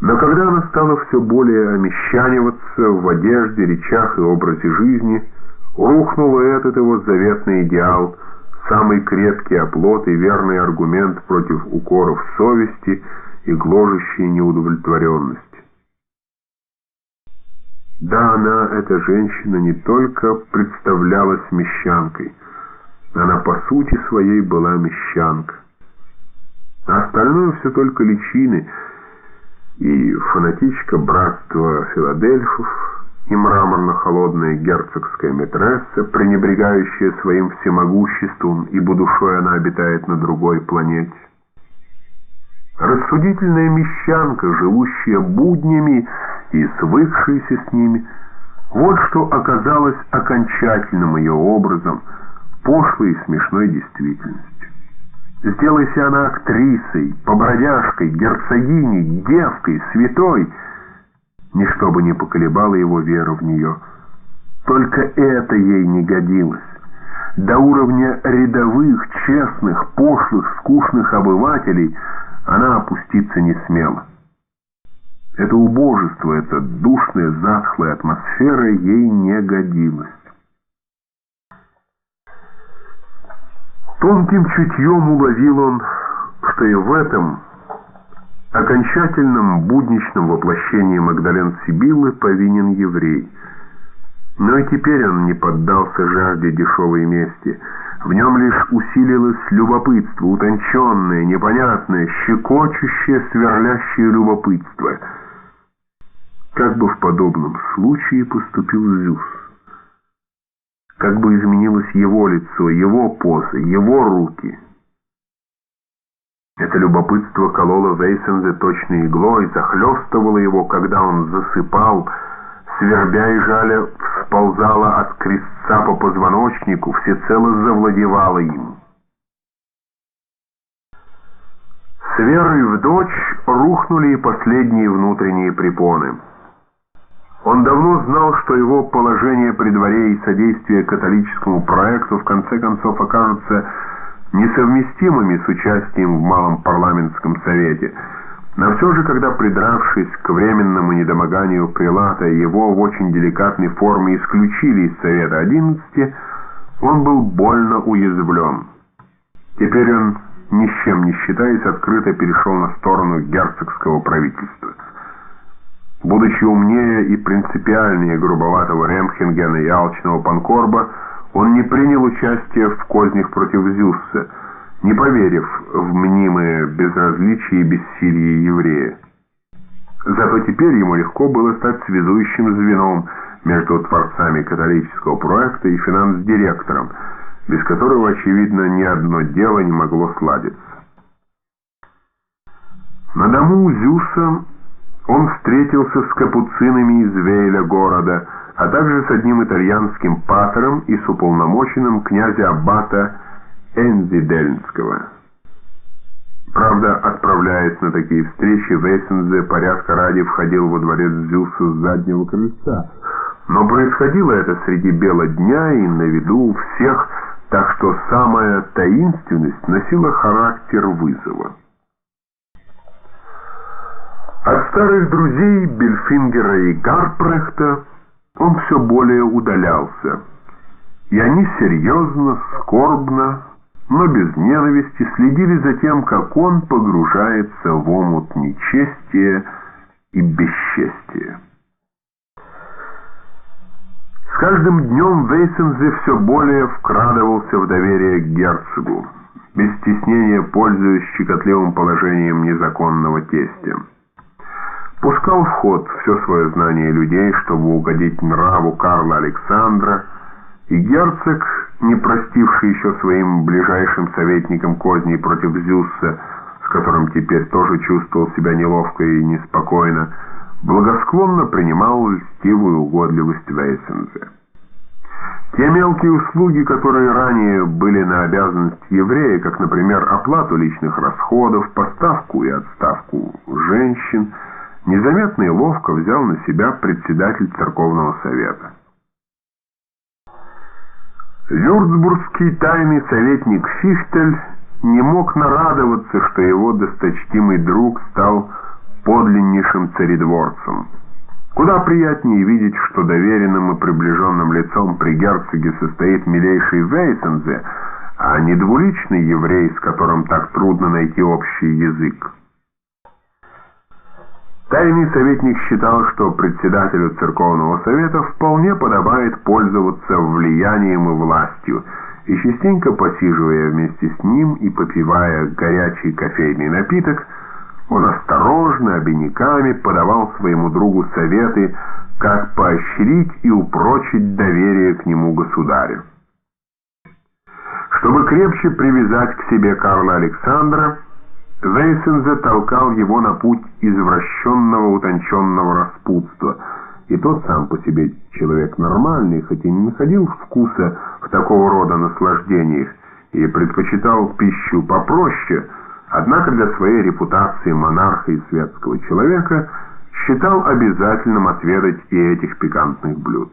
Но когда она стала все более омещаниваться в одежде, речах и образе жизни, рухнул этот его заветный идеал, самый крепкий оплот и верный аргумент против укоров совести и гложущей неудовлетворенности. Да, она, эта женщина, не только представлялась мещанкой, она по сути своей была мещанка. А остальное все только личины — и фанатичка братства Филадельфов, и мраморно-холодная герцогская метресса, пренебрегающая своим всемогуществом, ибо душой она обитает на другой планете. Рассудительная мещанка, живущая буднями и свыкшаяся с ними, вот что оказалось окончательным ее образом, пошлой и смешной действительностью. Сделайся она актрисой, побродяжкой, герцогиней, девкой, святой, ничто бы не поколебало его веру в нее. Только это ей не годилось. До уровня рядовых, честных, пошлых, скучных обывателей она опуститься не смела. Это убожество, эта душная, затхлая атмосфера ей не годилась. Тонким чутьем уловил он, что и в этом окончательном будничном воплощении Магдален Сибилы повинен еврей. Но и теперь он не поддался жажде дешевой мести. В нем лишь усилилось любопытство, утонченное, непонятное, щекочущее, сверлящее любопытство. Как бы в подобном случае поступил Зюс? Как бы изменилось его лицо, его поза, его руки. Это любопытство кололо Вейсензе точной иглой, захлестывало его, когда он засыпал, свербя и жаля всползала от крестца по позвоночнику, всецело завладевало им. С верой в дочь рухнули и последние внутренние препоны. Он давно знал, что его положение при дворе и содействие католическому проекту в конце концов окажутся несовместимыми с участием в Малом парламентском совете. Но все же, когда, придравшись к временному недомоганию прилата, его в очень деликатной форме исключили из Совета 11, он был больно уязвлен. Теперь он, ни с чем не считаясь, открыто перешел на сторону герцогского правительства. Будучи умнее и принципиальнее грубоватого Ремхенгена и алчного Панкорба, он не принял участия в кознях против Зюсса, не поверив в мнимое безразличие и бессилие еврея. Зато теперь ему легко было стать связующим звеном между творцами католического проекта и финанс-директором, без которого, очевидно, ни одно дело не могло сладиться. На дому Зюса он встретился с капуцинами из Вейля города, а также с одним итальянским патером и с уполномоченным князя Аббата Энзидельнского. Правда, отправляясь на такие встречи, Вейсензе порядка ради входил во дворец Зюса с заднего крыльца. Но происходило это среди бела дня и на виду у всех, так что самая таинственность носила характер вызова. От старых друзей Бельфингера и Гарпрехта он все более удалялся. И они серьезно, скорбно, но без ненависти следили за тем, как он погружается в омут нечестия и бесчестия. С каждым днем Вейсензе все более вкрадывался в доверие к герцогу, без стеснения пользуясь щекотливым положением незаконного тестя пускал в ход все свое знание людей, чтобы угодить нраву Карла Александра, и герцог, не простивший еще своим ближайшим советникам козней против Зюсса, с которым теперь тоже чувствовал себя неловко и неспокойно, благосклонно принимал льстивую угодливость Вейсензе. Те мелкие услуги, которые ранее были на обязанность еврея, как, например, оплату личных расходов, поставку и отставку женщин – незаметно и ловко взял на себя председатель церковного совета. Вюрцбургский тайный советник Фихтель не мог нарадоваться, что его досточтимый друг стал подлиннейшим царедворцем. Куда приятнее видеть, что доверенным и приближенным лицом при герцоге состоит милейший Вейсензе, а не двуличный еврей, с которым так трудно найти общий язык. Тайный советник считал, что председателю церковного совета вполне подобает пользоваться влиянием и властью, и частенько посиживая вместе с ним и попивая горячий кофейный напиток, он осторожно, обиняками подавал своему другу советы, как поощрить и упрочить доверие к нему государю. Чтобы крепче привязать к себе Карла Александра, Вейсен затолкал его на путь извращенного утонченного распутства, и тот сам по себе человек нормальный, хоть и не находил вкуса в такого рода наслаждениях и предпочитал пищу попроще, однако для своей репутации монарха и светского человека считал обязательным отведать и этих пикантных блюд.